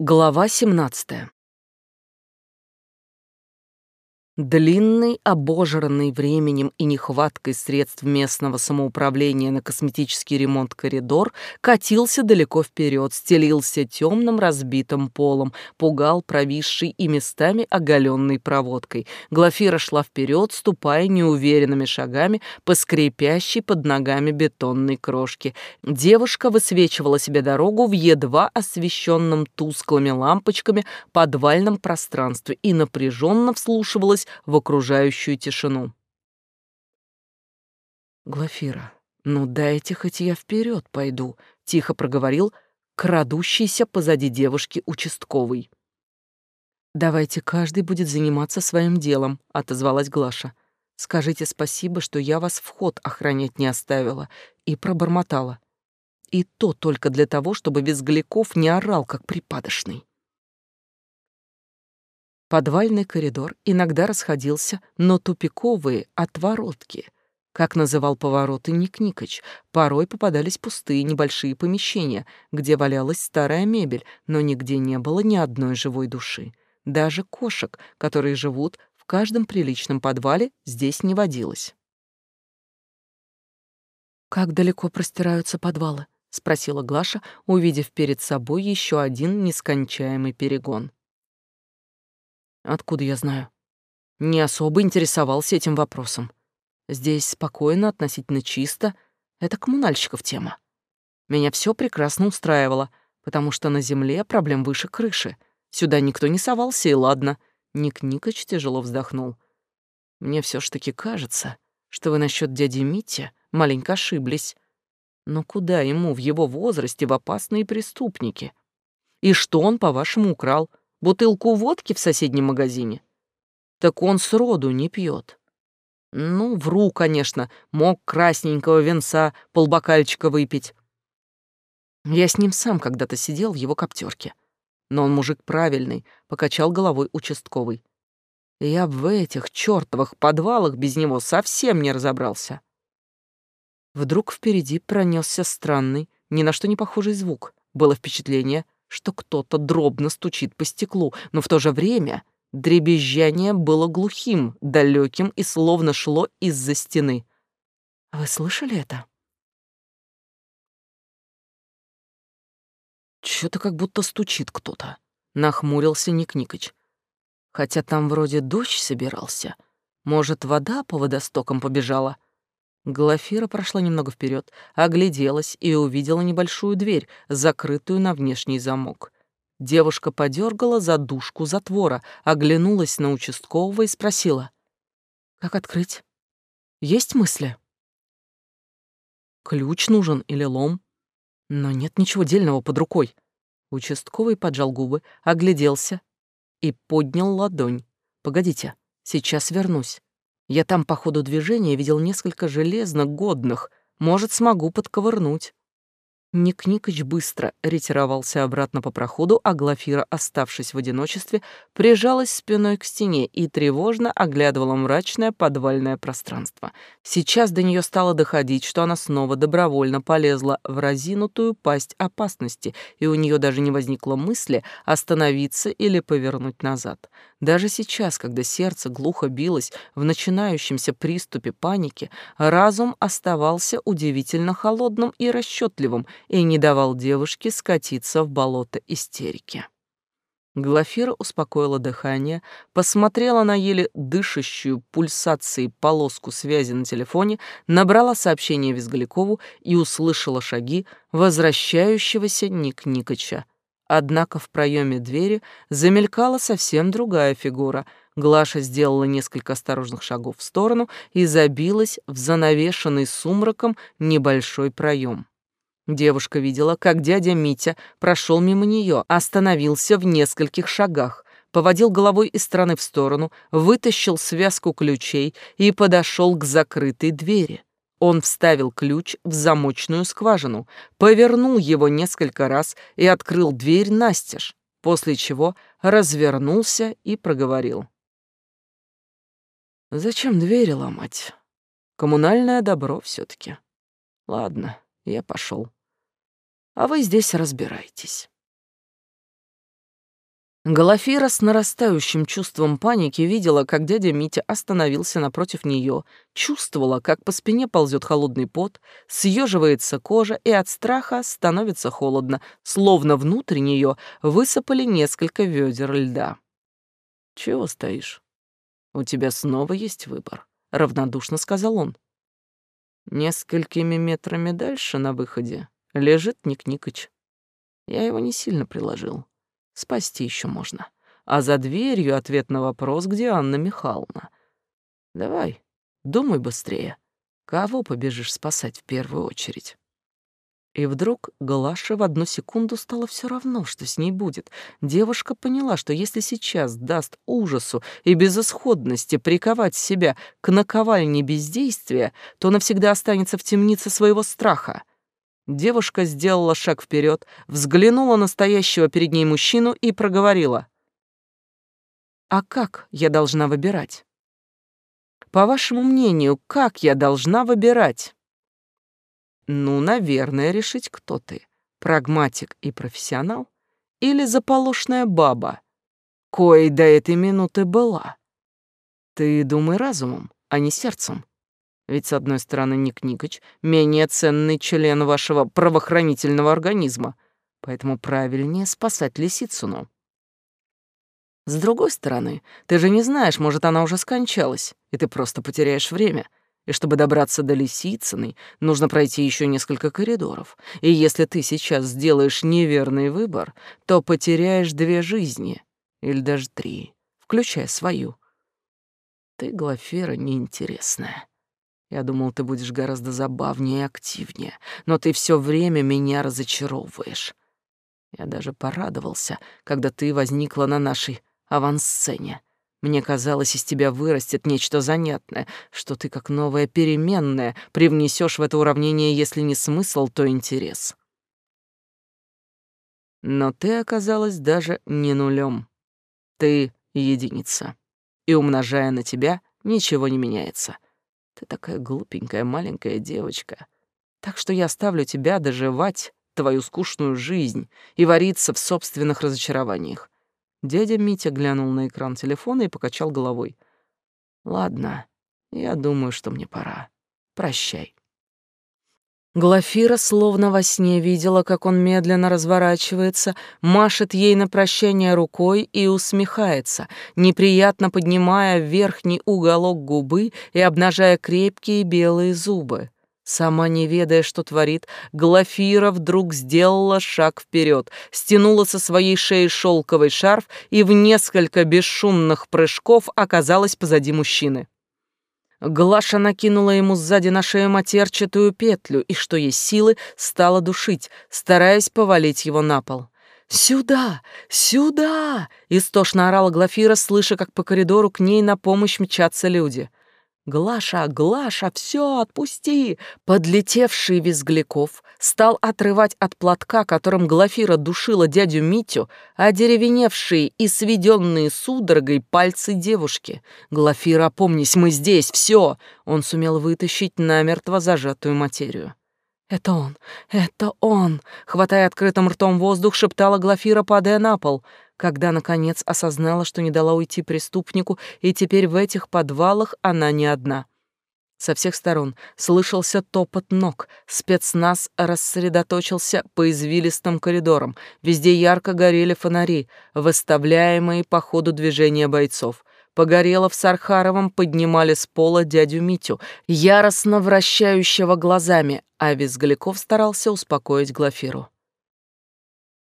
Глава 17. Длинный, обожранный временем и нехваткой средств местного самоуправления на косметический ремонт коридор катился далеко вперед, стелился темным разбитым полом, пугал провисшей и местами оголенной проводкой. Глафира шла вперед, ступая неуверенными шагами по скрипящей под ногами бетонной крошке. Девушка высвечивала себе дорогу в едва освещенном тусклыми лампочками подвальном пространстве и напряженно вслушивалась в окружающую тишину. «Глафира, ну дайте хоть я вперед пойду», — тихо проговорил крадущийся позади девушки участковый. «Давайте каждый будет заниматься своим делом», — отозвалась Глаша. «Скажите спасибо, что я вас вход охранять не оставила и пробормотала. И то только для того, чтобы Визгляков не орал, как припадочный». Подвальный коридор иногда расходился на тупиковые отворотки, как называл повороты Ник Никоч. Порой попадались пустые небольшие помещения, где валялась старая мебель, но нигде не было ни одной живой души. Даже кошек, которые живут в каждом приличном подвале, здесь не водилось. «Как далеко простираются подвалы?» — спросила Глаша, увидев перед собой еще один нескончаемый перегон. Откуда я знаю? Не особо интересовался этим вопросом. Здесь спокойно, относительно чисто. Это коммунальщиков тема. Меня все прекрасно устраивало, потому что на земле проблем выше крыши. Сюда никто не совался, и ладно. Ник Никоч тяжело вздохнул. Мне все ж таки кажется, что вы насчет дяди Мити маленько ошиблись. Но куда ему в его возрасте в опасные преступники? И что он, по-вашему, украл? Бутылку водки в соседнем магазине? Так он сроду не пьет. Ну, вру, конечно, мог красненького венца полбокальчика выпить. Я с ним сам когда-то сидел в его коптерке. Но он мужик правильный, покачал головой участковый. Я в этих чертовых подвалах без него совсем не разобрался. Вдруг впереди пронесся странный, ни на что не похожий звук. Было впечатление, что кто-то дробно стучит по стеклу, но в то же время дребезжание было глухим, далеким и словно шло из-за стены. Вы слышали это? Чё-то как будто стучит кто-то, нахмурился Ник Никыч. Хотя там вроде дождь собирался. Может, вода по водостокам побежала? — Глафира прошла немного вперед, огляделась и увидела небольшую дверь, закрытую на внешний замок. Девушка подергала задушку затвора, оглянулась на участкового и спросила. «Как открыть? Есть мысли?» «Ключ нужен или лом?» «Но нет ничего дельного под рукой». Участковый поджал губы, огляделся и поднял ладонь. «Погодите, сейчас вернусь. Я там по ходу движения видел несколько железных годных. Может, смогу подковырнуть. Ник Никыч быстро ретировался обратно по проходу, а Глафира, оставшись в одиночестве, прижалась спиной к стене и тревожно оглядывала мрачное подвальное пространство. Сейчас до нее стало доходить, что она снова добровольно полезла в разинутую пасть опасности, и у нее даже не возникло мысли остановиться или повернуть назад. Даже сейчас, когда сердце глухо билось в начинающемся приступе паники, разум оставался удивительно холодным и расчетливым и не давал девушке скатиться в болото истерики. Глафира успокоила дыхание, посмотрела на еле дышащую пульсацией полоску связи на телефоне, набрала сообщение Визгалякову и услышала шаги возвращающегося Ник Никоча — Однако в проеме двери замелькала совсем другая фигура. Глаша сделала несколько осторожных шагов в сторону и забилась в занавешенный сумраком небольшой проем. Девушка видела, как дядя Митя прошел мимо нее, остановился в нескольких шагах, поводил головой из стороны в сторону, вытащил связку ключей и подошел к закрытой двери. Он вставил ключ в замочную скважину, повернул его несколько раз и открыл дверь настежь, после чего развернулся и проговорил. «Зачем двери ломать? Коммунальное добро все таки Ладно, я пошел. А вы здесь разбирайтесь». Глафира с нарастающим чувством паники видела, как дядя Митя остановился напротив нее, чувствовала, как по спине ползет холодный пот, съеживается кожа и от страха становится холодно, словно внутрь нее высыпали несколько ведер льда. «Чего стоишь? У тебя снова есть выбор», — равнодушно сказал он. Несколькими метрами дальше на выходе лежит Ник Никыч. Я его не сильно приложил. Спасти еще можно. А за дверью ответ на вопрос, где Анна Михайловна. Давай, думай быстрее. Кого побежишь спасать в первую очередь? И вдруг Глаше в одну секунду стало все равно, что с ней будет. Девушка поняла, что если сейчас даст ужасу и безысходности приковать себя к наковальне бездействия, то навсегда останется в темнице своего страха. Девушка сделала шаг вперед, взглянула на стоящего перед ней мужчину и проговорила. «А как я должна выбирать? По вашему мнению, как я должна выбирать?» «Ну, наверное, решить, кто ты, прагматик и профессионал или заполошная баба, коей до этой минуты была. Ты думай разумом, а не сердцем. Ведь, с одной стороны, Ник Никоч — менее ценный член вашего правоохранительного организма, поэтому правильнее спасать Лисицыну. С другой стороны, ты же не знаешь, может, она уже скончалась, и ты просто потеряешь время. И чтобы добраться до Лисицыной, нужно пройти еще несколько коридоров. И если ты сейчас сделаешь неверный выбор, то потеряешь две жизни, или даже три, включая свою. Ты, Глафира, неинтересная. Я думал, ты будешь гораздо забавнее и активнее, но ты все время меня разочаровываешь. Я даже порадовался, когда ты возникла на нашей авансцене. Мне казалось, из тебя вырастет нечто занятное, что ты, как новая переменная, привнесешь в это уравнение, если не смысл, то интерес. Но ты оказалась даже не нулем. Ты единица. И умножая на тебя, ничего не меняется. Ты такая глупенькая маленькая девочка. Так что я оставлю тебя доживать твою скучную жизнь и вариться в собственных разочарованиях. Дядя Митя глянул на экран телефона и покачал головой. Ладно, я думаю, что мне пора. Прощай. Глафира словно во сне видела, как он медленно разворачивается, машет ей на прощание рукой и усмехается, неприятно поднимая верхний уголок губы и обнажая крепкие белые зубы. Сама не ведая, что творит, Глафира вдруг сделала шаг вперед, стянула со своей шеи шелковый шарф и в несколько бесшумных прыжков оказалась позади мужчины. Глаша накинула ему сзади на шею матерчатую петлю и, что есть силы, стала душить, стараясь повалить его на пол. «Сюда! Сюда!» — истошно орала Глафира, слыша, как по коридору к ней на помощь мчатся люди. «Глаша, Глаша, все, отпусти!» Подлетевший Визгляков стал отрывать от платка, которым Глафира душила дядю Митю, одеревеневшие и сведенные судорогой пальцы девушки. «Глафира, опомнись, мы здесь, все!» Он сумел вытащить намертво зажатую материю. «Это он! Это он!» Хватая открытым ртом воздух, шептала Глафира, падая на пол, когда, наконец, осознала, что не дала уйти преступнику, и теперь в этих подвалах она не одна. Со всех сторон слышался топот ног, спецназ рассредоточился по извилистым коридорам, везде ярко горели фонари, выставляемые по ходу движения бойцов. Погорелов с Архаровым поднимали с пола дядю Митю, яростно вращающего глазами, а Визгляков старался успокоить Глафиру.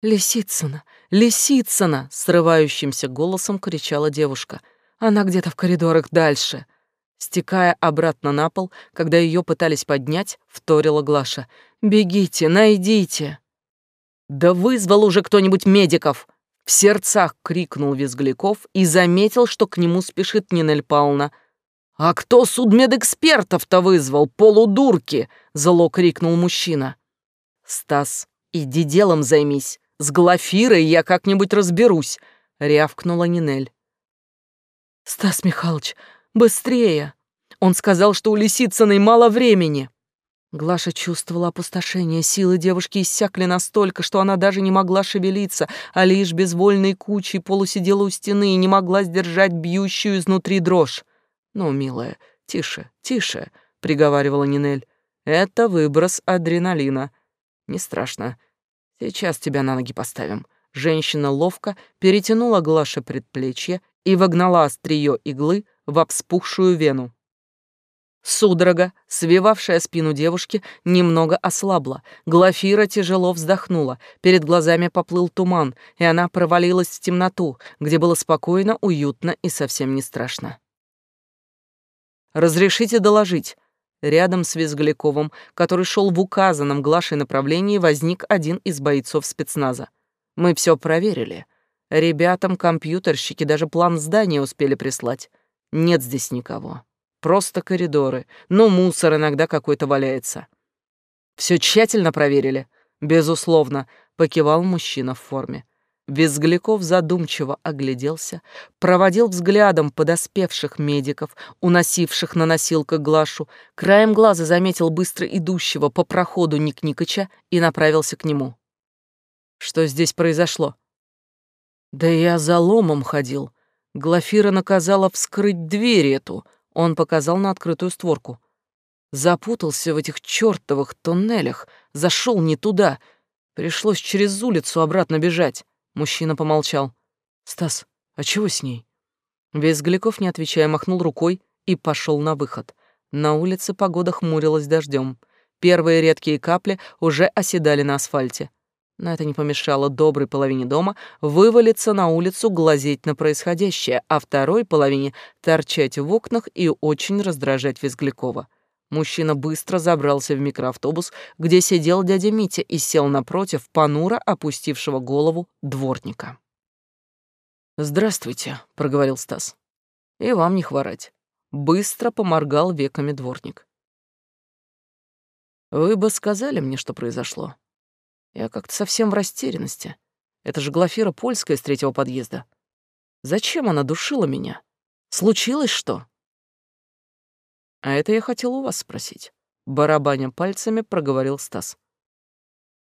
«Лисицына! Лисицына!» — срывающимся голосом кричала девушка. «Она где-то в коридорах дальше!» Стекая обратно на пол, когда ее пытались поднять, вторила Глаша. «Бегите, найдите!» «Да вызвал уже кто-нибудь медиков!» В сердцах крикнул Визгляков и заметил, что к нему спешит Нинель Павловна. «А кто судмедэкспертов-то вызвал, полудурки?» — зло крикнул мужчина. «Стас, иди делом займись. С Глафирой я как-нибудь разберусь», — рявкнула Нинель. «Стас Михайлович, быстрее!» Он сказал, что у Лисицыной мало времени. Глаша чувствовала опустошение, силы девушки иссякли настолько, что она даже не могла шевелиться, а лишь безвольной кучей полусидела у стены и не могла сдержать бьющую изнутри дрожь. «Ну, милая, тише, тише», — приговаривала Нинель. «Это выброс адреналина. Не страшно. Сейчас тебя на ноги поставим». Женщина ловко перетянула Глаше предплечье и вогнала острие иглы в вспухшую вену. Судорога, свивавшая спину девушки, немного ослабла. Глафира тяжело вздохнула. Перед глазами поплыл туман, и она провалилась в темноту, где было спокойно, уютно и совсем не страшно. «Разрешите доложить?» Рядом с Визгляковым, который шел в указанном Глашей направлении, возник один из бойцов спецназа. «Мы все проверили. Ребятам компьютерщики даже план здания успели прислать. Нет здесь никого». Просто коридоры. Ну, мусор иногда какой-то валяется. Все тщательно проверили? Безусловно, покивал мужчина в форме. Визгляков задумчиво огляделся, проводил взглядом подоспевших медиков, уносивших на носилках Глашу, краем глаза заметил быстро идущего по проходу Ник Никыча и направился к нему. Что здесь произошло? Да я за ломом ходил. Глафира наказала вскрыть дверь эту, он показал на открытую створку. Запутался в этих чертовых туннелях, зашел не туда. Пришлось через улицу обратно бежать. Мужчина помолчал. «Стас, а чего с ней?» Визгляков, не отвечая, махнул рукой и пошел на выход. На улице погода хмурилась дождем. Первые редкие капли уже оседали на асфальте. Но это не помешало доброй половине дома вывалиться на улицу, глазеть на происходящее, а второй половине торчать в окнах и очень раздражать Визглякова. Мужчина быстро забрался в микроавтобус, где сидел дядя Митя и сел напротив понуро опустившего голову дворника. «Здравствуйте», — проговорил Стас. «И вам не хворать». Быстро поморгал веками дворник. «Вы бы сказали мне, что произошло?» Я как-то совсем в растерянности. Это же Глафира Польская из третьего подъезда. Зачем она душила меня? Случилось что? А это я хотел у вас спросить. Барабаня пальцами проговорил Стас.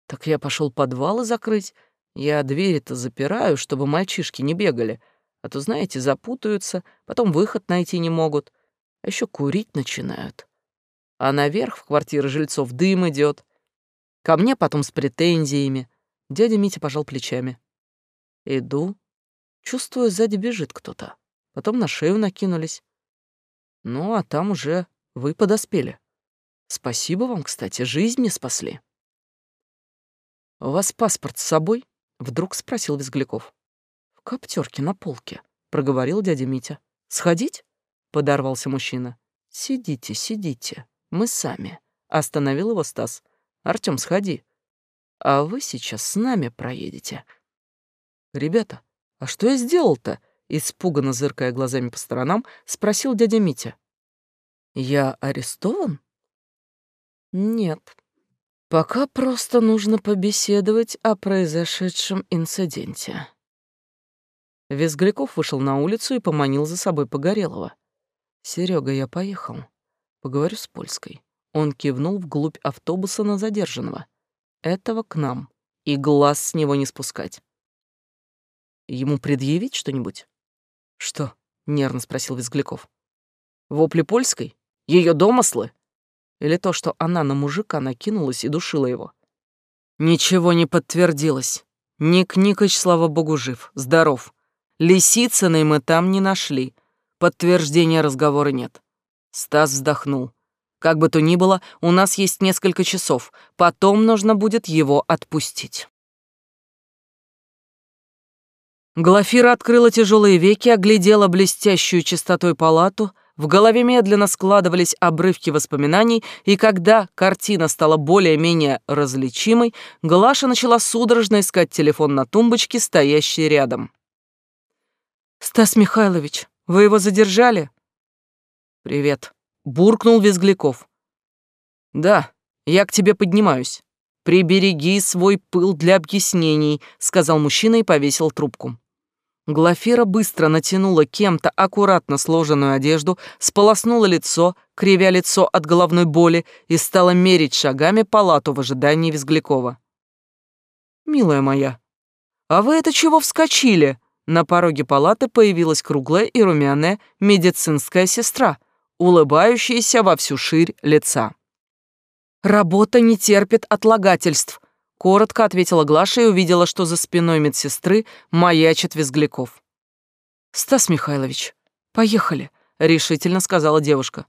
Так я пошел подвалы закрыть. Я двери-то запираю, чтобы мальчишки не бегали. А то, знаете, запутаются, потом выход найти не могут. А еще курить начинают. А наверх в квартиры жильцов дым идет. Ко мне потом с претензиями. Дядя Митя пожал плечами. Иду. Чувствую, сзади бежит кто-то. Потом на шею накинулись. Ну, а там уже вы подоспели. Спасибо вам, кстати, жизнь мне спасли. «У вас паспорт с собой?» — вдруг спросил Визгляков. «В коптерке на полке», — проговорил дядя Митя. «Сходить?» — подорвался мужчина. «Сидите, сидите, мы сами», — остановил его Стас. Артём, сходи. А вы сейчас с нами проедете. Ребята, а что я сделал-то? Испуганно зыркая глазами по сторонам, спросил дядя Митя. Я арестован? Нет. Пока просто нужно побеседовать о произошедшем инциденте. Визгляков вышел на улицу и поманил за собой Погорелого. Серега, я поехал. Поговорю с Польской. Он кивнул вглубь автобуса на задержанного. Этого к нам. И глаз с него не спускать. Ему предъявить что-нибудь? Что? Нервно спросил Визгляков. Вопли польской? Ее домыслы? Или то, что она на мужика накинулась и душила его? Ничего не подтвердилось. Ник Никоч, слава богу, жив, здоров. Лисицыной мы там не нашли. Подтверждения разговора нет. Стас вздохнул. Как бы то ни было, у нас есть несколько часов. Потом нужно будет его отпустить. Глафира открыла тяжелые веки, оглядела блестящую чистотой палату, в голове медленно складывались обрывки воспоминаний, и когда картина стала более-менее различимой, Глаша начала судорожно искать телефон на тумбочке, стоящей рядом. «Стас Михайлович, вы его задержали?» «Привет», буркнул Визгляков. Да, я к тебе поднимаюсь. Прибереги свой пыл для объяснений, сказал мужчина и повесил трубку. Глафира быстро натянула кем-то аккуратно сложенную одежду, сполоснула лицо, кривя лицо от головной боли, и стала мерить шагами палату в ожидании Визглякова. «Милая моя, а вы это чего вскочили?» На пороге палаты появилась круглая и румяная медицинская сестра, улыбающаяся во всю ширь лица. «Работа не терпит отлагательств», — коротко ответила Глаша и увидела, что за спиной медсестры маячит Визгляков. «Стас Михайлович, поехали», — решительно сказала девушка.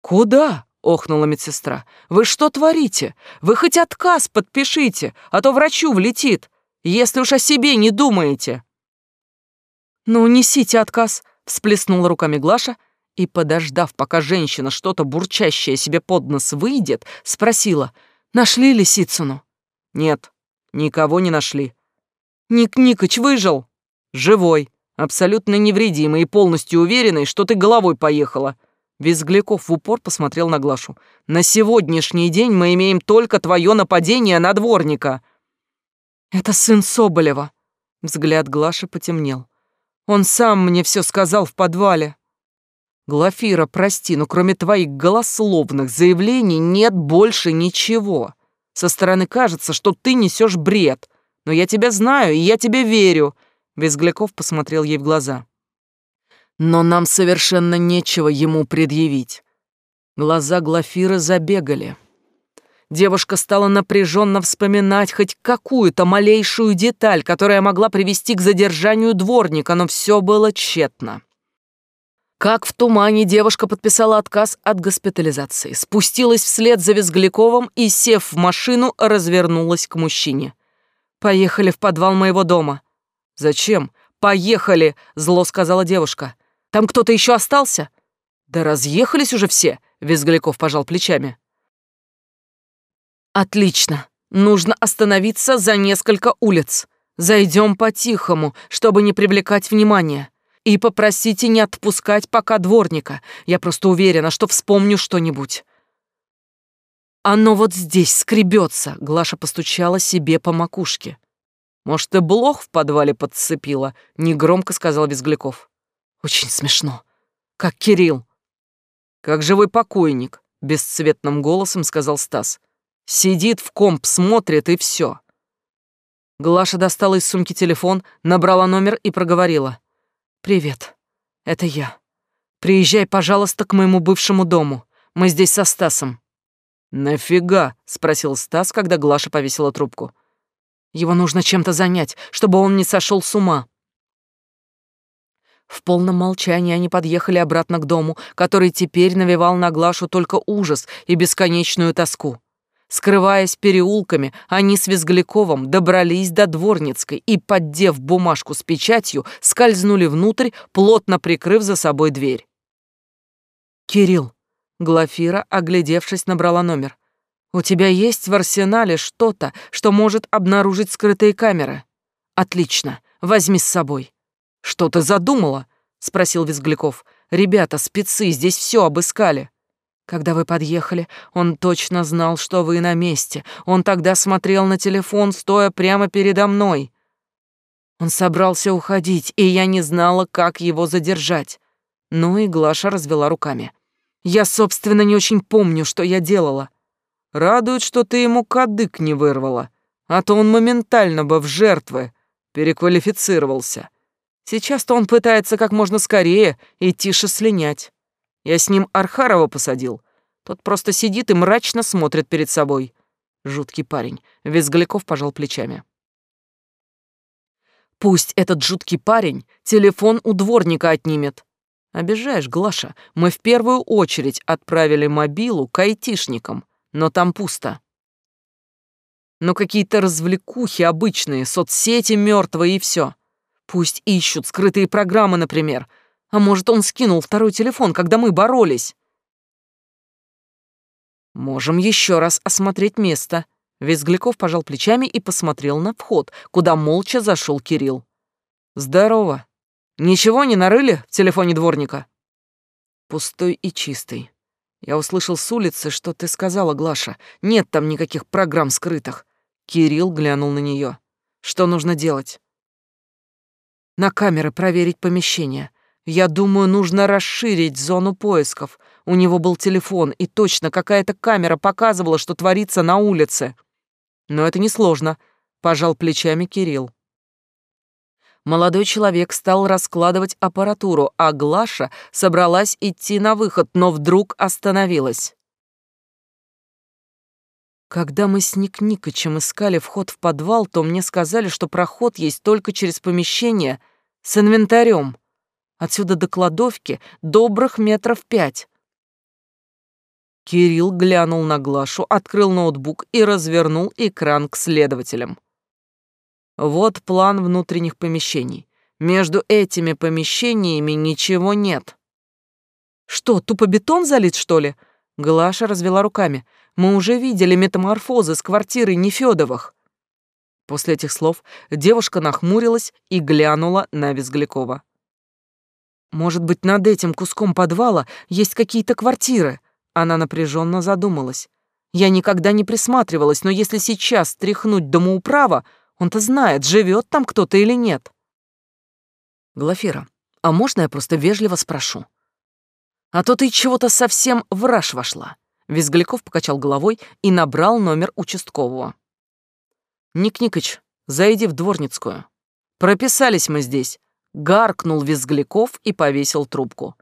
«Куда?» — охнула медсестра. «Вы что творите? Вы хоть отказ подпишите, а то врачу влетит, если уж о себе не думаете». «Ну, несите отказ», — всплеснула руками Глаша и, подождав, пока женщина что-то бурчащее себе под нос выйдет, спросила, «Нашли Лисицыну?» «Нет, никого не нашли». «Ник Никыч выжил?» «Живой, абсолютно невредимый и полностью уверенный, что ты головой поехала». Визгляков в упор посмотрел на Глашу. «На сегодняшний день мы имеем только твое нападение на дворника». «Это сын Соболева». Взгляд Глаши потемнел. «Он сам мне все сказал в подвале». «Глафира, прости, но кроме твоих голословных заявлений нет больше ничего. Со стороны кажется, что ты несешь бред. Но я тебя знаю, и я тебе верю». Визгляков посмотрел ей в глаза. «Но нам совершенно нечего ему предъявить». Глаза Глафиры забегали. Девушка стала напряженно вспоминать хоть какую-то малейшую деталь, которая могла привести к задержанию дворника, но все было тщетно. Как в тумане девушка подписала отказ от госпитализации, спустилась вслед за Визгляковым и, сев в машину, развернулась к мужчине. «Поехали в подвал моего дома». «Зачем?» «Поехали!» — зло сказала девушка. «Там кто-то еще остался?» «Да разъехались уже все!» — Визгляков пожал плечами. Отлично. Нужно остановиться за несколько улиц. Зайдем по-тихому, чтобы не привлекать внимания. И попросите не отпускать пока дворника. Я просто уверена, что вспомню что-нибудь. Оно вот здесь скребется. Глаша постучала себе по макушке. Может, ты блох в подвале подцепила? Негромко сказал Визгляков. Очень смешно. Как Кирилл. Как живой покойник, бесцветным голосом сказал Стас. Сидит в комп, смотрит и все. Глаша достала из сумки телефон, набрала номер и проговорила. «Привет, это я. Приезжай, пожалуйста, к моему бывшему дому. Мы здесь со Стасом». «Нафига?» — спросил Стас, когда Глаша повесила трубку. «Его нужно чем-то занять, чтобы он не сошел с ума». В полном молчании они подъехали обратно к дому, который теперь навевал на Глашу только ужас и бесконечную тоску. Скрываясь переулками, они с Визгляковым добрались до Дворницкой и, поддев бумажку с печатью, скользнули внутрь, плотно прикрыв за собой дверь. «Кирилл», — Глафира, оглядевшись, набрала номер. «У тебя есть в арсенале что-то, что может обнаружить скрытые камеры?» «Отлично, возьми с собой». «Что ты задумала?» — спросил Визгляков. «Ребята, спецы, здесь все обыскали». Когда вы подъехали, он точно знал, что вы на месте. Он тогда смотрел на телефон, стоя прямо передо мной. Он собрался уходить, и я не знала, как его задержать. Ну и Глаша развела руками. Я, собственно, не очень помню, что я делала. Радует, что ты ему кадык не вырвала, а то он моментально бы в жертвы переквалифицировался. Сейчас-то он пытается как можно скорее и тише слинять. Я с ним Архарова посадил. Тот просто сидит и мрачно смотрит перед собой. Жуткий парень. Визгляков пожал плечами. Пусть этот жуткий парень телефон у дворника отнимет. Обижаешь, Глаша. Мы в первую очередь отправили мобилу к айтишникам, но там пусто. Но какие-то развлекухи обычные, соцсети мертвые и все. Пусть ищут скрытые программы, например, а может, он скинул второй телефон, когда мы боролись? Можем еще раз осмотреть место. Визгляков пожал плечами и посмотрел на вход, куда молча зашел Кирилл. Здорово. Ничего не нарыли в телефоне дворника? Пустой и чистый. Я услышал с улицы, что ты сказала, Глаша. Нет там никаких программ скрытых. Кирилл глянул на нее. Что нужно делать? на камеры проверить помещение. Я думаю, нужно расширить зону поисков. У него был телефон, и точно какая-то камера показывала, что творится на улице. Но это несложно, пожал плечами Кирилл. Молодой человек стал раскладывать аппаратуру, а Глаша собралась идти на выход, но вдруг остановилась. Когда мы с Ник Никочем искали вход в подвал, то мне сказали, что проход есть только через помещение с инвентарем. Отсюда до кладовки добрых метров пять. Кирилл глянул на Глашу, открыл ноутбук и развернул экран к следователям. Вот план внутренних помещений. Между этими помещениями ничего нет. Что, тупо бетон залит, что ли? Глаша развела руками. Мы уже видели метаморфозы с квартиры Нефёдовых. После этих слов девушка нахмурилась и глянула на Визглякова. Может быть, над этим куском подвала есть какие-то квартиры? Она напряженно задумалась. Я никогда не присматривалась, но если сейчас тряхнуть домоуправа, он-то знает, живет там кто-то или нет. Глафира, а можно я просто вежливо спрошу? А то ты чего-то совсем в раж вошла. Визгляков покачал головой и набрал номер участкового. «Ник Никыч, зайди в дворницкую. Прописались мы здесь», — гаркнул Визгляков и повесил трубку.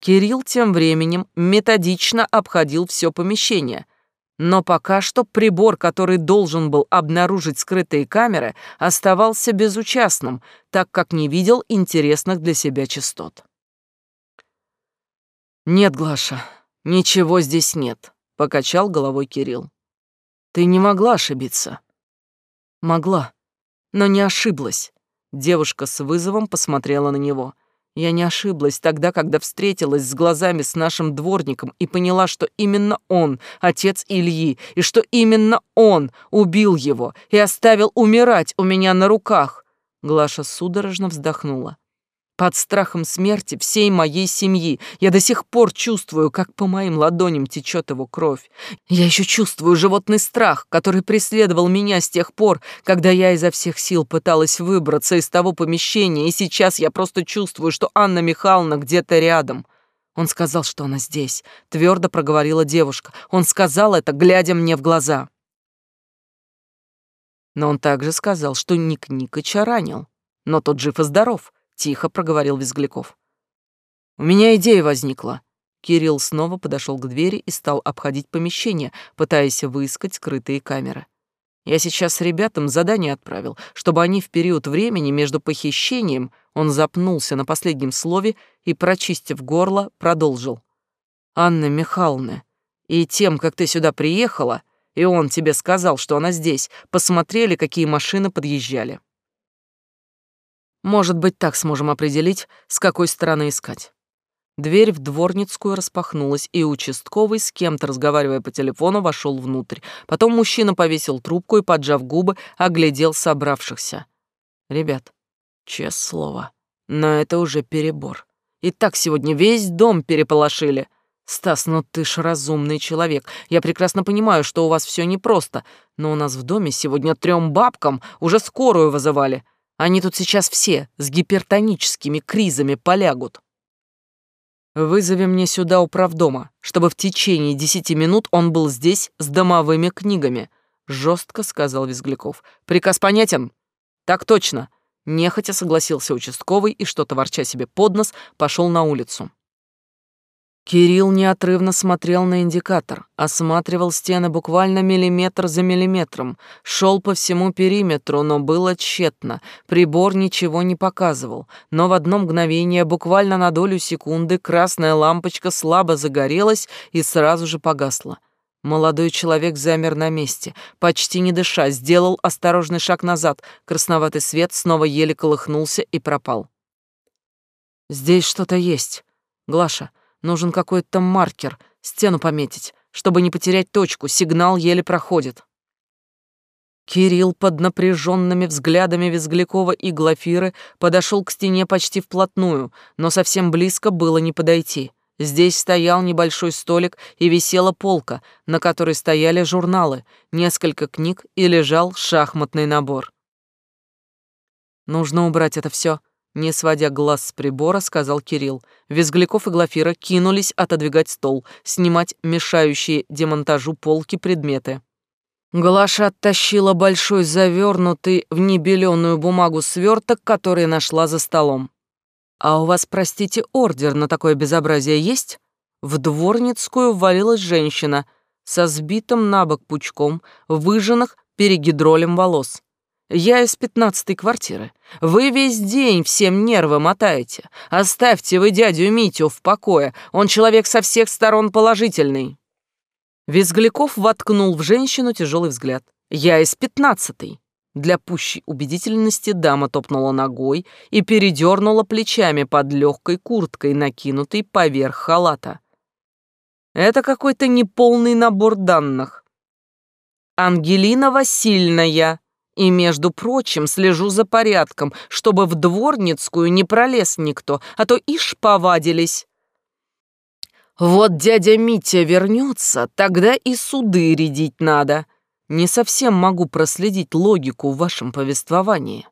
Кирилл тем временем методично обходил все помещение, но пока что прибор, который должен был обнаружить скрытые камеры, оставался безучастным, так как не видел интересных для себя частот. «Нет, Глаша, ничего здесь нет», — покачал головой Кирилл. «Ты не могла ошибиться». «Могла, но не ошиблась». Девушка с вызовом посмотрела на него. Я не ошиблась тогда, когда встретилась с глазами с нашим дворником и поняла, что именно он отец Ильи, и что именно он убил его и оставил умирать у меня на руках. Глаша судорожно вздохнула. Под страхом смерти всей моей семьи я до сих пор чувствую, как по моим ладоням течет его кровь. Я еще чувствую животный страх, который преследовал меня с тех пор, когда я изо всех сил пыталась выбраться из того помещения, и сейчас я просто чувствую, что Анна Михайловна где-то рядом. Он сказал, что она здесь, твердо проговорила девушка. Он сказал это, глядя мне в глаза. Но он также сказал, что Ник Никыча ранил, но тот жив и здоров тихо проговорил Визгляков. У меня идея возникла. Кирилл снова подошел к двери и стал обходить помещение, пытаясь выискать скрытые камеры. Я сейчас ребятам задание отправил, чтобы они в период времени между похищением, он запнулся на последнем слове и, прочистив горло, продолжил. «Анна Михайловна, и тем, как ты сюда приехала, и он тебе сказал, что она здесь, посмотрели, какие машины подъезжали. Может быть, так сможем определить, с какой стороны искать. Дверь в дворницкую распахнулась, и участковый, с кем-то разговаривая по телефону, вошел внутрь. Потом мужчина повесил трубку и, поджав губы, оглядел собравшихся. «Ребят, честное слово, но это уже перебор. И так сегодня весь дом переполошили. Стас, ну ты ж разумный человек. Я прекрасно понимаю, что у вас все непросто, но у нас в доме сегодня трем бабкам уже скорую вызывали. Они тут сейчас все с гипертоническими кризами полягут. Вызови мне сюда управдома, чтобы в течение десяти минут он был здесь с домовыми книгами, жестко сказал Визгляков. Приказ понятен? Так точно. Нехотя согласился участковый и, что-то ворча себе под нос, пошел на улицу. Кирилл неотрывно смотрел на индикатор, осматривал стены буквально миллиметр за миллиметром, шел по всему периметру, но было тщетно. Прибор ничего не показывал, но в одно мгновение, буквально на долю секунды, красная лампочка слабо загорелась и сразу же погасла. Молодой человек замер на месте, почти не дыша, сделал осторожный шаг назад. Красноватый свет снова еле колыхнулся и пропал. «Здесь что-то есть. Глаша, Нужен какой-то маркер, стену пометить, чтобы не потерять точку, сигнал еле проходит. Кирилл под напряженными взглядами Визглякова и Глафиры подошел к стене почти вплотную, но совсем близко было не подойти. Здесь стоял небольшой столик и висела полка, на которой стояли журналы, несколько книг и лежал шахматный набор. Нужно убрать это все, Не сводя глаз с прибора, сказал Кирилл. Визгляков и Глафира кинулись отодвигать стол, снимать мешающие демонтажу полки предметы. Глаша оттащила большой завернутый в небеленую бумагу сверток, который нашла за столом. «А у вас, простите, ордер на такое безобразие есть?» В дворницкую ввалилась женщина со сбитым на бок пучком, выжженных перегидролем волос. Я из пятнадцатой квартиры. Вы весь день всем нервы мотаете. Оставьте вы дядю Митю в покое. Он человек со всех сторон положительный. Визгляков воткнул в женщину тяжелый взгляд. Я из пятнадцатой. Для пущей убедительности дама топнула ногой и передернула плечами под легкой курткой, накинутой поверх халата. Это какой-то неполный набор данных. Ангелина Васильевна, и, между прочим, слежу за порядком, чтобы в дворницкую не пролез никто, а то ишь повадились. Вот дядя Митя вернется, тогда и суды рядить надо. Не совсем могу проследить логику в вашем повествовании.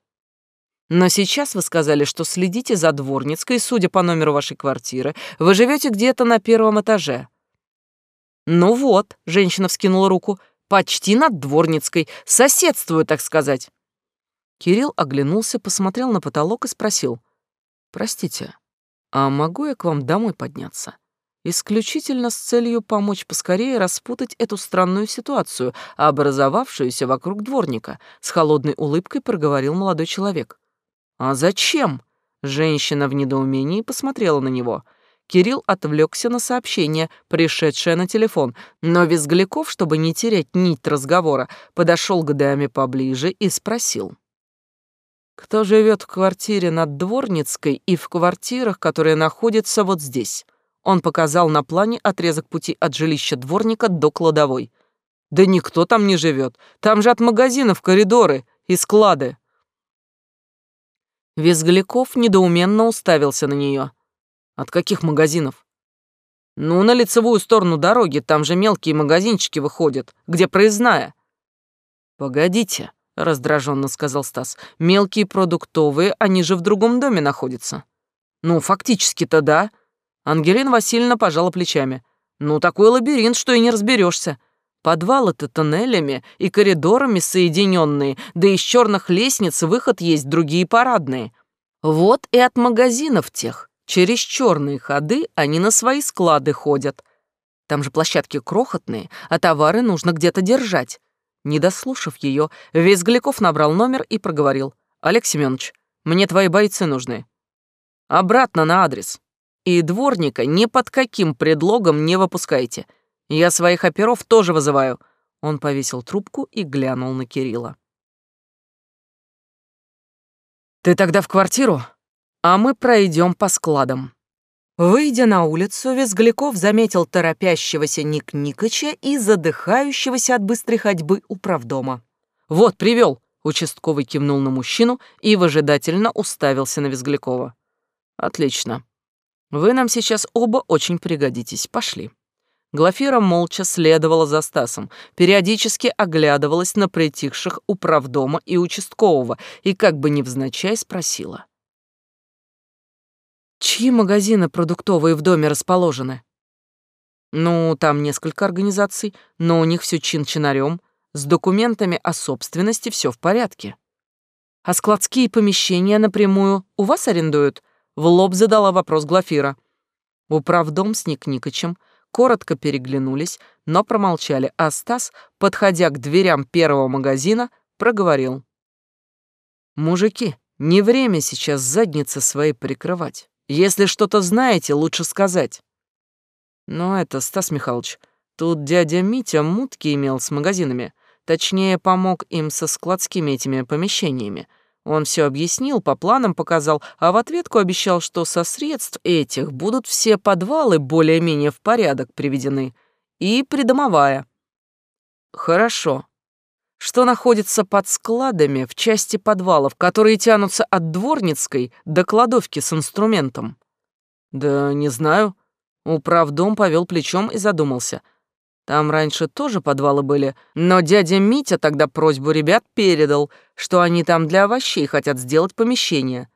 Но сейчас вы сказали, что следите за Дворницкой, судя по номеру вашей квартиры, вы живете где-то на первом этаже. Ну вот, женщина вскинула руку, Почти над Дворницкой. Соседствую, так сказать. Кирилл оглянулся, посмотрел на потолок и спросил. «Простите, а могу я к вам домой подняться?» исключительно с целью помочь поскорее распутать эту странную ситуацию, образовавшуюся вокруг дворника, с холодной улыбкой проговорил молодой человек. «А зачем?» Женщина в недоумении посмотрела на него — Кирилл отвлекся на сообщение, пришедшее на телефон, но Визгляков, чтобы не терять нить разговора, подошел к даме поближе и спросил. «Кто живет в квартире над Дворницкой и в квартирах, которые находятся вот здесь?» Он показал на плане отрезок пути от жилища дворника до кладовой. «Да никто там не живет. Там же от магазинов коридоры и склады». Визгляков недоуменно уставился на нее. От каких магазинов? Ну, на лицевую сторону дороги, там же мелкие магазинчики выходят, где проездная. Погодите, раздраженно сказал Стас. Мелкие продуктовые, они же в другом доме находятся. Ну, фактически-то да. Ангелина Васильевна пожала плечами. Ну, такой лабиринт, что и не разберешься. Подвалы-то тоннелями и коридорами соединенные, да из черных лестниц выход есть другие парадные. Вот и от магазинов тех. Через черные ходы они на свои склады ходят. Там же площадки крохотные, а товары нужно где-то держать. Не дослушав ее, Визгляков набрал номер и проговорил. «Олег Семенович, мне твои бойцы нужны. Обратно на адрес. И дворника ни под каким предлогом не выпускайте. Я своих оперов тоже вызываю». Он повесил трубку и глянул на Кирилла. «Ты тогда в квартиру? А мы пройдем по складам». Выйдя на улицу, Визгляков заметил торопящегося Ник Никыча и задыхающегося от быстрой ходьбы управдома. «Вот, привел!» — участковый кивнул на мужчину и выжидательно уставился на Визглякова. «Отлично. Вы нам сейчас оба очень пригодитесь. Пошли». Глафира молча следовала за Стасом, периодически оглядывалась на притихших управдома и участкового и как бы невзначай спросила. Чьи магазины продуктовые в доме расположены? Ну, там несколько организаций, но у них все чин-чинарем, с документами о собственности все в порядке. А складские помещения напрямую у вас арендуют? В лоб задала вопрос Глафира. Управдом с Ник Никычем коротко переглянулись, но промолчали, а Стас, подходя к дверям первого магазина, проговорил. «Мужики, не время сейчас задницы свои прикрывать. Если что-то знаете, лучше сказать. Но это, Стас Михайлович, тут дядя Митя мутки имел с магазинами. Точнее, помог им со складскими этими помещениями. Он все объяснил, по планам показал, а в ответку обещал, что со средств этих будут все подвалы более-менее в порядок приведены. И придомовая. Хорошо. Что находится под складами в части подвалов, которые тянутся от Дворницкой до кладовки с инструментом? Да не знаю. Управдом повел плечом и задумался. Там раньше тоже подвалы были, но дядя Митя тогда просьбу ребят передал, что они там для овощей хотят сделать помещение.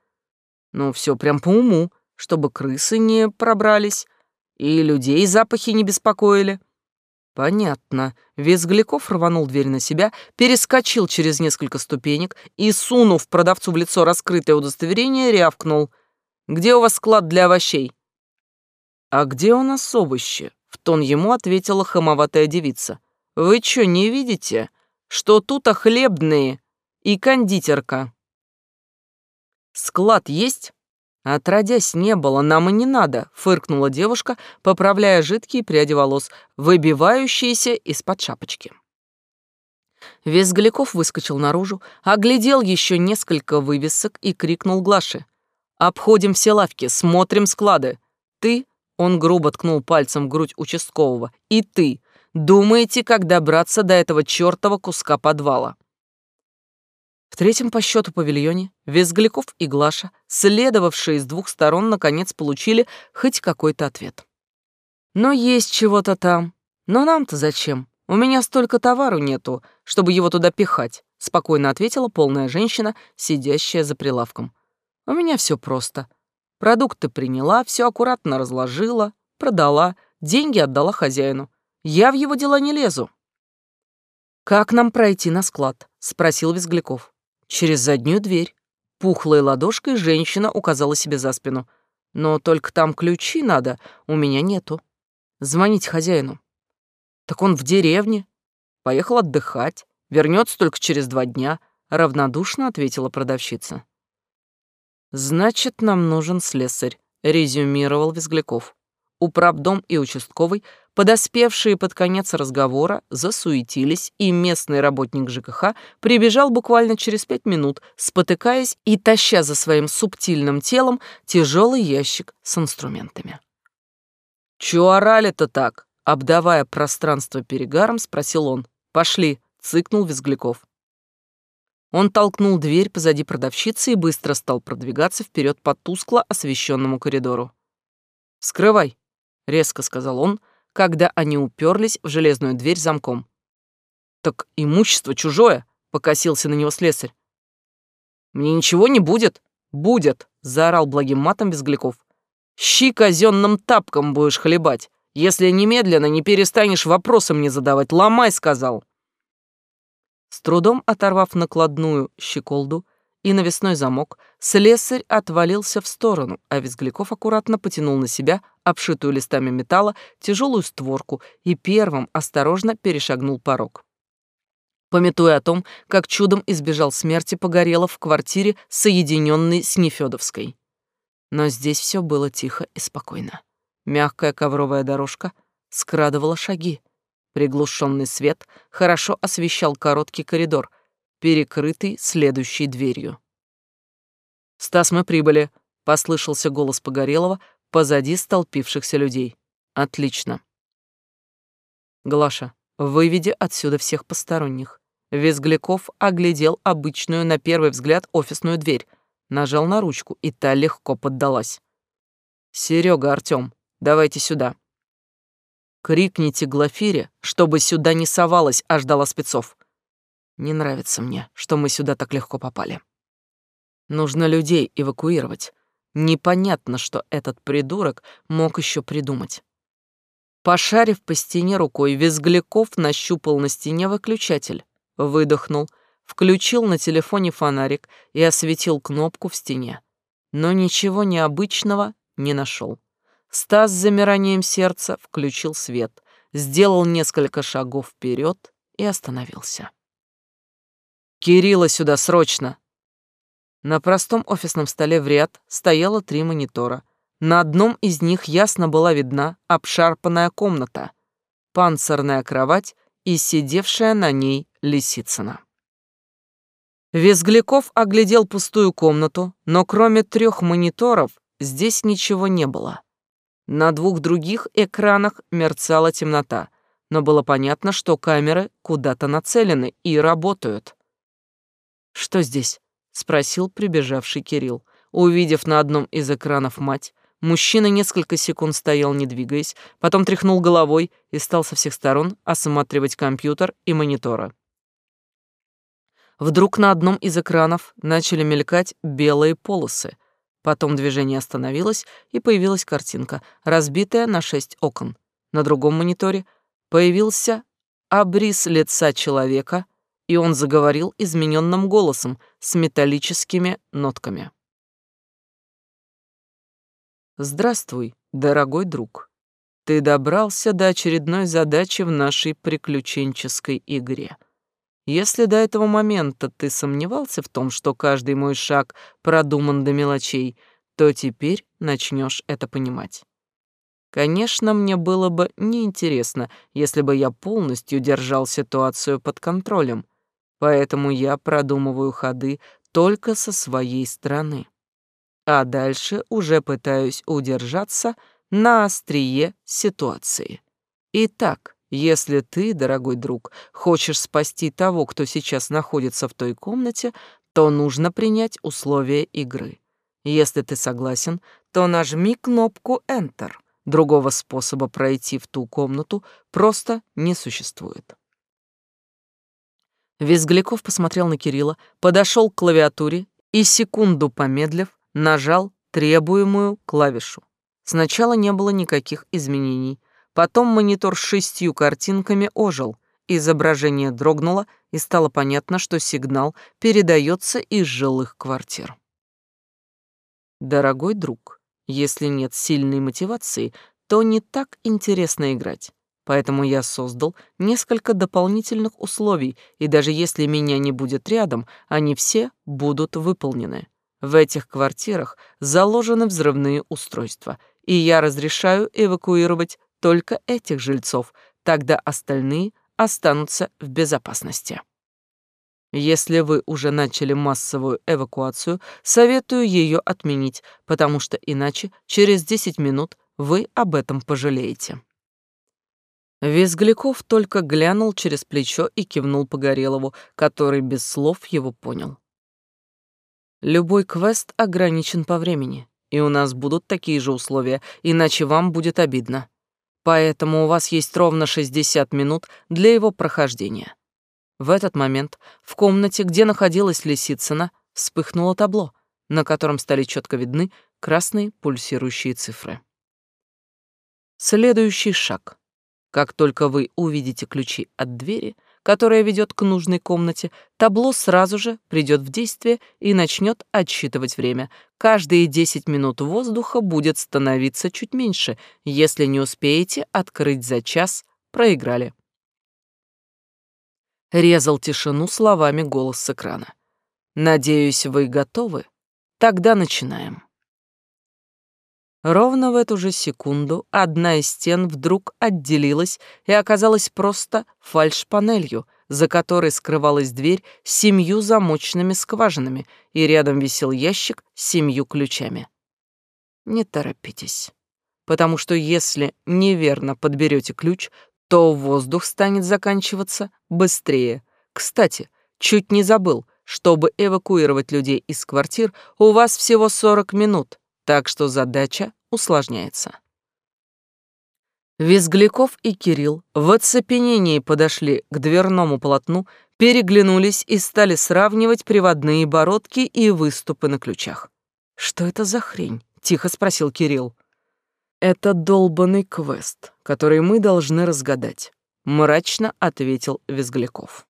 Ну, все прям по уму, чтобы крысы не пробрались и людей запахи не беспокоили. Понятно. Визгляков рванул дверь на себя, перескочил через несколько ступенек и, сунув продавцу в лицо раскрытое удостоверение, рявкнул. «Где у вас склад для овощей?» «А где у нас овощи?» — в тон ему ответила хамоватая девица. «Вы что, не видите, что тут хлебные и кондитерка?» «Склад есть?» «Отродясь не было, нам и не надо», — фыркнула девушка, поправляя жидкие пряди волос, выбивающиеся из-под шапочки. Визгляков выскочил наружу, оглядел еще несколько вывесок и крикнул Глаше. «Обходим все лавки, смотрим склады. Ты...» — он грубо ткнул пальцем в грудь участкового. «И ты. Думаете, как добраться до этого чертова куска подвала?» В третьем по счету павильоне Визгляков и Глаша, следовавшие с двух сторон, наконец получили хоть какой-то ответ. «Но есть чего-то там. Но нам-то зачем? У меня столько товару нету, чтобы его туда пихать», спокойно ответила полная женщина, сидящая за прилавком. «У меня все просто. Продукты приняла, все аккуратно разложила, продала, деньги отдала хозяину. Я в его дела не лезу». «Как нам пройти на склад?» — спросил Визгляков. Через заднюю дверь. Пухлой ладошкой женщина указала себе за спину. Но только там ключи надо, у меня нету. Звонить хозяину. Так он в деревне. Поехал отдыхать. Вернется только через два дня, равнодушно ответила продавщица. Значит, нам нужен слесарь, резюмировал Визгляков. Управдом и участковый, подоспевшие под конец разговора, засуетились, и местный работник ЖКХ прибежал буквально через пять минут, спотыкаясь и таща за своим субтильным телом тяжелый ящик с инструментами. «Чё орали-то так?» — обдавая пространство перегаром, спросил он. «Пошли», — цыкнул Визгляков. Он толкнул дверь позади продавщицы и быстро стал продвигаться вперед по тускло освещенному коридору. «Вскрывай», — резко сказал он, когда они уперлись в железную дверь замком. «Так имущество чужое», — покосился на него слесарь. «Мне ничего не будет?» «Будет», — заорал благим матом Безгляков. «Щи казенным тапком будешь хлебать, если немедленно не перестанешь вопросы мне задавать. Ломай», — сказал. С трудом оторвав накладную щеколду, и навесной замок, слесарь отвалился в сторону, а Визгляков аккуратно потянул на себя обшитую листами металла тяжелую створку и первым осторожно перешагнул порог. Пометуя о том, как чудом избежал смерти Погорелов в квартире, соединенной с Нефёдовской. Но здесь все было тихо и спокойно. Мягкая ковровая дорожка скрадывала шаги. Приглушенный свет хорошо освещал короткий коридор — перекрытый следующей дверью. «Стас, мы прибыли», — послышался голос Погорелова позади столпившихся людей. «Отлично». «Глаша, выведи отсюда всех посторонних». Визгляков оглядел обычную на первый взгляд офисную дверь, нажал на ручку, и та легко поддалась. Серега, Артём, давайте сюда». «Крикните Глафире, чтобы сюда не совалась, а ждала спецов. Не нравится мне, что мы сюда так легко попали. Нужно людей эвакуировать. Непонятно, что этот придурок мог еще придумать. Пошарив по стене рукой, Визгляков нащупал на стене выключатель, выдохнул, включил на телефоне фонарик и осветил кнопку в стене. Но ничего необычного не нашел. Стас с замиранием сердца включил свет, сделал несколько шагов вперед и остановился. Кирилла сюда срочно!» На простом офисном столе в ряд стояло три монитора. На одном из них ясно была видна обшарпанная комната, панцирная кровать и сидевшая на ней Лисицына. Визгляков оглядел пустую комнату, но кроме трех мониторов здесь ничего не было. На двух других экранах мерцала темнота, но было понятно, что камеры куда-то нацелены и работают. «Что здесь?» — спросил прибежавший Кирилл. Увидев на одном из экранов мать, мужчина несколько секунд стоял, не двигаясь, потом тряхнул головой и стал со всех сторон осматривать компьютер и мониторы. Вдруг на одном из экранов начали мелькать белые полосы. Потом движение остановилось, и появилась картинка, разбитая на шесть окон. На другом мониторе появился обрис лица человека, и он заговорил измененным голосом с металлическими нотками. «Здравствуй, дорогой друг. Ты добрался до очередной задачи в нашей приключенческой игре. Если до этого момента ты сомневался в том, что каждый мой шаг продуман до мелочей, то теперь начнешь это понимать. Конечно, мне было бы неинтересно, если бы я полностью держал ситуацию под контролем, поэтому я продумываю ходы только со своей стороны. А дальше уже пытаюсь удержаться на острие ситуации. Итак, если ты, дорогой друг, хочешь спасти того, кто сейчас находится в той комнате, то нужно принять условия игры. Если ты согласен, то нажми кнопку Enter. Другого способа пройти в ту комнату просто не существует. Визгляков посмотрел на Кирилла, подошел к клавиатуре и, секунду помедлив, нажал требуемую клавишу. Сначала не было никаких изменений. Потом монитор с шестью картинками ожил, изображение дрогнуло, и стало понятно, что сигнал передается из жилых квартир. Дорогой друг, если нет сильной мотивации, то не так интересно играть. Поэтому я создал несколько дополнительных условий, и даже если меня не будет рядом, они все будут выполнены. В этих квартирах заложены взрывные устройства, и я разрешаю эвакуировать только этих жильцов, тогда остальные останутся в безопасности. Если вы уже начали массовую эвакуацию, советую ее отменить, потому что иначе через 10 минут вы об этом пожалеете. Визгляков только глянул через плечо и кивнул Погорелову, который без слов его понял. Любой квест ограничен по времени, и у нас будут такие же условия, иначе вам будет обидно. Поэтому у вас есть ровно 60 минут для его прохождения. В этот момент в комнате, где находилась Лисицына, вспыхнуло табло, на котором стали четко видны красные пульсирующие цифры. Следующий шаг. Как только вы увидите ключи от двери, которая ведет к нужной комнате, табло сразу же придет в действие и начнет отсчитывать время. Каждые 10 минут воздуха будет становиться чуть меньше. Если не успеете открыть за час, проиграли резал тишину словами голос с экрана. «Надеюсь, вы готовы? Тогда начинаем». Ровно в эту же секунду одна из стен вдруг отделилась и оказалась просто фальшпанелью, за которой скрывалась дверь с семью замочными скважинами, и рядом висел ящик с семью ключами. Не торопитесь, потому что если неверно подберете ключ, то воздух станет заканчиваться быстрее. Кстати, чуть не забыл, чтобы эвакуировать людей из квартир, у вас всего 40 минут, так что задача усложняется. Визгляков и Кирилл в оцепенении подошли к дверному полотну, переглянулись и стали сравнивать приводные бородки и выступы на ключах. «Что это за хрень?» — тихо спросил Кирилл. «Это долбанный квест, который мы должны разгадать», — мрачно ответил Визгляков.